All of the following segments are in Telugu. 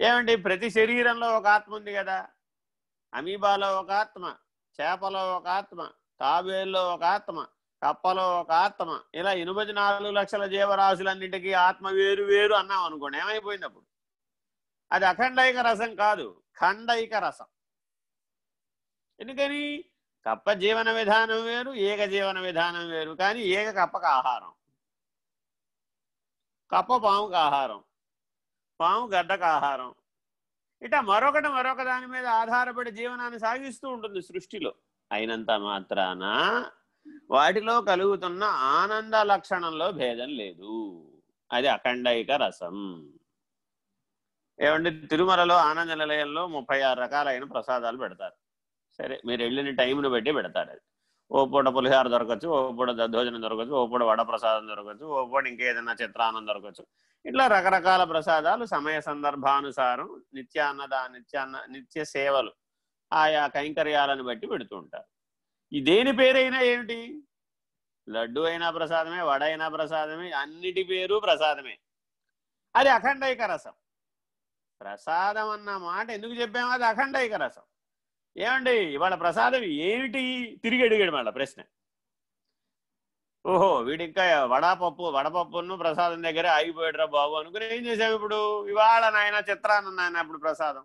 ఏమండి ప్రతి శరీరంలో ఒక ఆత్మ ఉంది కదా? అమీబాలో ఒక ఆత్మ చేపలో ఒక ఆత్మ తాబేల్లో ఒక ఆత్మ కప్పలో ఒక ఆత్మ ఇలా ఎనభై నాలుగు లక్షల జీవరాశులన్నింటికీ ఆత్మ వేరు వేరు అన్నాం అనుకోండి ఏమైపోయింది అప్పుడు? అది అఖండైక రసం కాదు ఖండైక రసం. ఎందుకని? కప్ప జీవన విధానం వేరు ఏక జీవన విధానం వేరు కానీ ఏక కప్పకు ఆహారం. కప్ప పాముకు ఆహారం. పాము గడ్డకు ఆహారం. ఇట్లా మరొకటి మరొక దాని మీద ఆధారపడి జీవనాన్ని సాగిస్తూ ఉంటుంది సృష్టిలో. అయినంత మాత్రాన వాటిలో కలుగుతున్న ఆనంద లక్షణంలో భేదం లేదు. అది అఖండైక రసం. ఏమంటే తిరుమలలో ఆనంద నిలయంలో ముప్పై ఆరు రకాలైన ప్రసాదాలు పెడతారు. సరే మీరు వెళ్ళిన టైంను బట్టి పెడతారు అది. ఓ పూట పులిహార దొరకచ్చు ఓ పూట దద్దోజనం దొరకచ్చు ఓ పూట వడ ప్రసాదం దొరకచ్చు ఓ పూట ఇంకేదైనా చిత్రాన్నం దొరకచ్చు. ఇట్లా రకరకాల ప్రసాదాలు సమయ సందర్భానుసారం నిత్యాన్నదా నిత్యాన్న నిత్య సేవలు ఆయా కైంకర్యాలను బట్టి పెడుతూ ఉంటారు. ఈ దేని పేరైనా ఏమిటి లడ్డు అయినా ప్రసాదమే వడ అయినా ప్రసాదమే అన్నిటి పేరు ప్రసాదమే. అది అఖండైక రసం. ప్రసాదం అన్న మాట ఎందుకు చెప్పాము అది అఖండైక రసం. ఏమండి ఇవాళ ప్రసాదం ఏమిటి? తిరిగి అడిగాడు మళ్ళీ ప్రశ్న. ఓహో వీడి ఇంకా వడాపప్పు వడపప్పును ప్రసాదం దగ్గర ఆగిపోయాడురా బాబు అనుకుని ఏం చేసావు ఇప్పుడు? ఇవాళ నాయన చిత్రాన్నం నాయన ఇప్పుడు ప్రసాదం.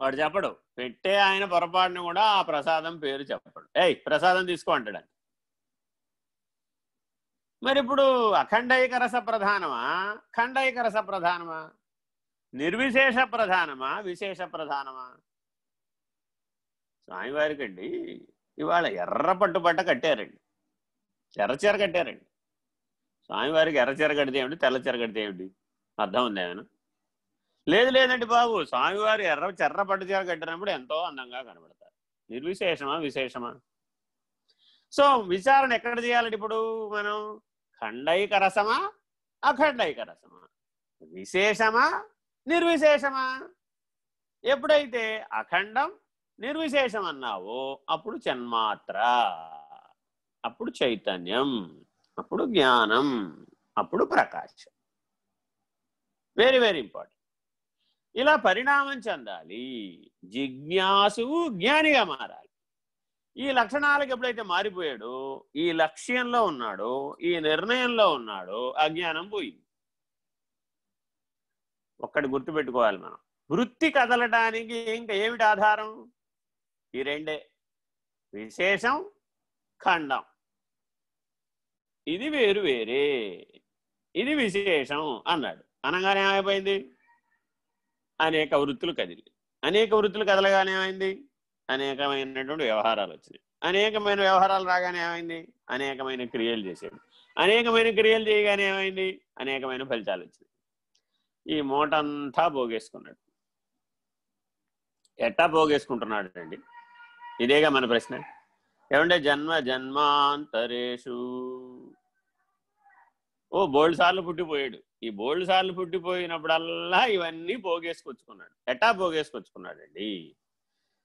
వాడు చెప్పడు. పెట్టే ఆయన పొరపాటును కూడా ఆ ప్రసాదం పేరు చెప్పడు. ఏయ్ ప్రసాదం తీసుకో అంటాడు మరి ఇప్పుడు అఖండైక రస ప్రధానమా? ఖండైక రస ప్రధానమా? నిర్విశేష ప్రధానమా? విశేష ప్రధానమా? స్వామివారికండి ఇవాళ ఎర్ర పట్టుబట్ట కట్టారండి. ఎర్రచీర కట్టారండి. స్వామివారికి ఎర్రచీర కడితే ఏమిటి? తెల్ల చీర కడితే ఏమిటి? అర్థం ఉంది ఏమైనా? లేదు లేదండి బాబు. స్వామివారు ఎర్ర చెర్ర పట్టు చీర కట్టినప్పుడు ఎంతో అందంగా కనబడతారు. నిర్విశేషమా? విశేషమా? సో విచారణ ఎక్కడ చేయాలండి ఇప్పుడు మనం? ఖండైక రసమా? అఖండైక రసమా? విశేషమా? నిర్విశేషమా? ఎప్పుడైతే అఖండం నిర్విశేషం అన్నావు అప్పుడు జన్మాత్ర అప్పుడు చైతన్యం. అప్పుడు జ్ఞానం. అప్పుడు ప్రకాశం. వెరీ వెరీ ఇంపార్టెంట్ ఇలా పరిణామం చెందాలి. జిజ్ఞాసువు జ్ఞానిగా మారాలి. ఈ లక్షణాలకు ఎప్పుడైతే మారిపోయాడో ఈ లక్ష్యంలో ఉన్నాడో ఈ నిర్ణయంలో ఉన్నాడో అజ్ఞానం పోయింది. ఒక్కటి గుర్తుపెట్టుకోవాలి మనం. వృత్తి కదలటానికి ఇంకా ఏమిటి ఆధారం? ఈ రెండే. విశేషం ఖండం. ఇది వేరు వేరే. ఇది విశేషం అన్నాడు. అనగానే ఏమైపోయింది? అనేక వృత్తులు కదిలి అనేక వృత్తులు కదలగానే ఏమైంది? అనేకమైనటువంటి వ్యవహారాలు వచ్చినాయి. అనేకమైన వ్యవహారాలు రాగానే ఏమైంది? అనేకమైన క్రియలు చేసాడు అనేకమైన క్రియలు చేయగానే ఏమైంది? అనేకమైన ఫలితాలు వచ్చినాయి. ఈ మూటంతా పోగేసుకున్నాడు. ఎట్టా పోగేసుకుంటున్నాడు అండి ఇదేగా మన ప్రశ్న. ఏమంటే జన్మ జన్మాంతరేషు. ఓ బోల్డ్ సార్లు పుట్టిపోయాడు. ఈ బోల్డ్ సార్లు పుట్టిపోయినప్పుడల్లా ఇవన్నీ పోగేసుకొచ్చుకున్నాడు. ఎట్టా పోగేసుకొచ్చుకున్నాడండి?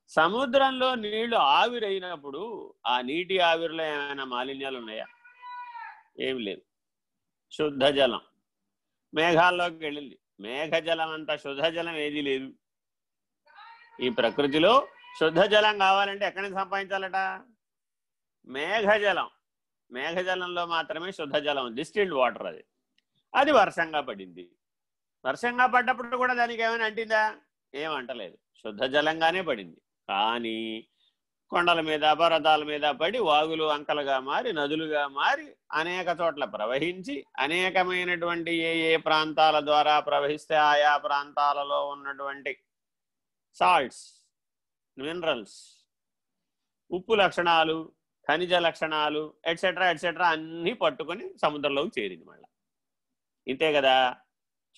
సముద్రంలో నీళ్ళు ఆవిరైనప్పుడు ఆ నీటి ఆవిరిలో ఏమైనా మాలిన్యాలు ఉన్నాయా ఏమి లేవు. శుద్ధ జలం. మేఘాల్లోకి వెళ్ళింది. మేఘ జలం అంత శుద్ధ జలం ఏది లేదు. ఈ ప్రకృతిలో శుద్ధ జలం కావాలంటే ఎక్కడి నుంచి సంపాదించాలట? మేఘజలం. మేఘజలంలో మాత్రమే శుద్ధ జలం డిస్టిల్డ్ వాటర్ అది. అది వర్షంగా పడింది. వర్షంగా పడ్డప్పుడు కూడా దానికి ఏమైనా అంటిందా? ఏమంటలేదు శుద్ధ జలంగానే పడింది. కానీ కొండల మీద పర్వతాల మీద పడి వాగులు అంకలుగా మారి నదులుగా మారి అనేక చోట్ల ప్రవహించి అనేకమైనటువంటి ఏ ఏ ప్రాంతాల ద్వారా ప్రవహిస్తే ఆయా ప్రాంతాలలో ఉన్నటువంటి సాల్ట్స్ మినరల్స్ ఉప్పు లక్షణాలు ఖనిజ లక్షణాలు ఎట్సెట్రా ఎట్సెట్రా అన్నీ పట్టుకొని సముద్రంలోకి చేరింది మళ్ళీ. ఇంతే కదా?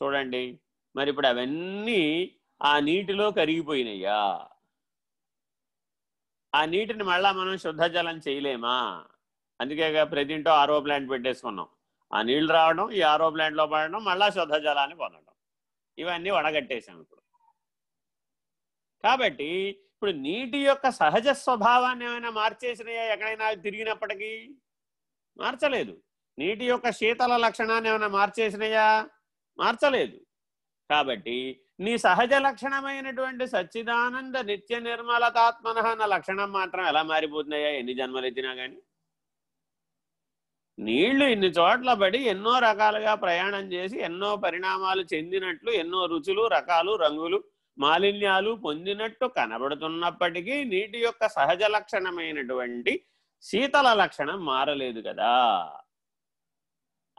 చూడండి. మరి ఇప్పుడు అవన్నీ ఆ నీటిలో కరిగిపోయినాయా ఆ నీటిని మళ్ళా మనం శుద్ధ జలం చేయలేమా? అందుకే ప్రతింటో ఆరో ప్లాంట్ పెట్టేసుకున్నాం. ఆ నీళ్ళు రావడం ఈ ఆరో ప్లాంట్లో పడడం మళ్ళా శుద్ధ జలాన్ని పొందడం. ఇవన్నీ వడగట్టేశాం ఇప్పుడు. కాబట్టి ఇప్పుడు నీటి యొక్క సహజ స్వభావాన్ని ఏమైనా మార్చేసినాయా? ఎక్కడైనా తిరిగినప్పటికీ మార్చలేదు. నీటి యొక్క శీతల లక్షణాన్ని ఏమైనా మార్చేసినాయా? మార్చలేదు. కాబట్టి నీ సహజ లక్షణమైనటువంటి సచ్చిదానంద నిత్య నిర్మలతాత్మన అన్న లక్షణం మాత్రం ఎలా మారిపోతున్నాయా? ఎన్ని జన్మలు ఎత్తినా కానీ నీళ్ళు ఇన్ని చోట్ల పడి ఎన్నో రకాలుగా ప్రయాణం చేసి ఎన్నో పరిణామాలు చెందినట్లు ఎన్నో రుచులు రకాలు రంగులు మాలిన్యాలు పొందినట్టు కనబడుతున్నప్పటికీ నీటి యొక్క సహజ లక్షణమైనటువంటి శీతల లక్షణం మారలేదు కదా.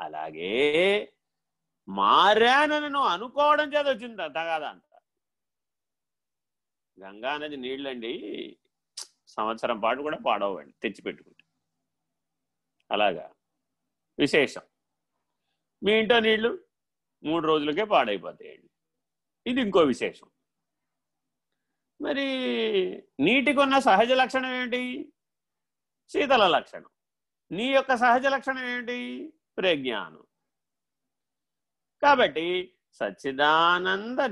అలాగే మారానని నువ్వు అనుకోవడం చేత వచ్చింది తగాదంట అంట గంగా నది నీళ్ళండి సంవత్సరం పాటు కూడా పాడవండి తెచ్చిపెట్టుకుంటే. అలాగా. విశేషం. మీ ఇంట్లో నీళ్ళు మూడు రోజులకే పాడైపోతాయండి. ఇది ఇంకో విశేషం. మరి నీటికి ఉన్న సహజ లక్షణం ఏంటి? శీతల లక్షణం. నీ యొక్క సహజ లక్షణం ఏంటి? ప్రజ్ఞానం. కాబట్టి సచ్చిదానంద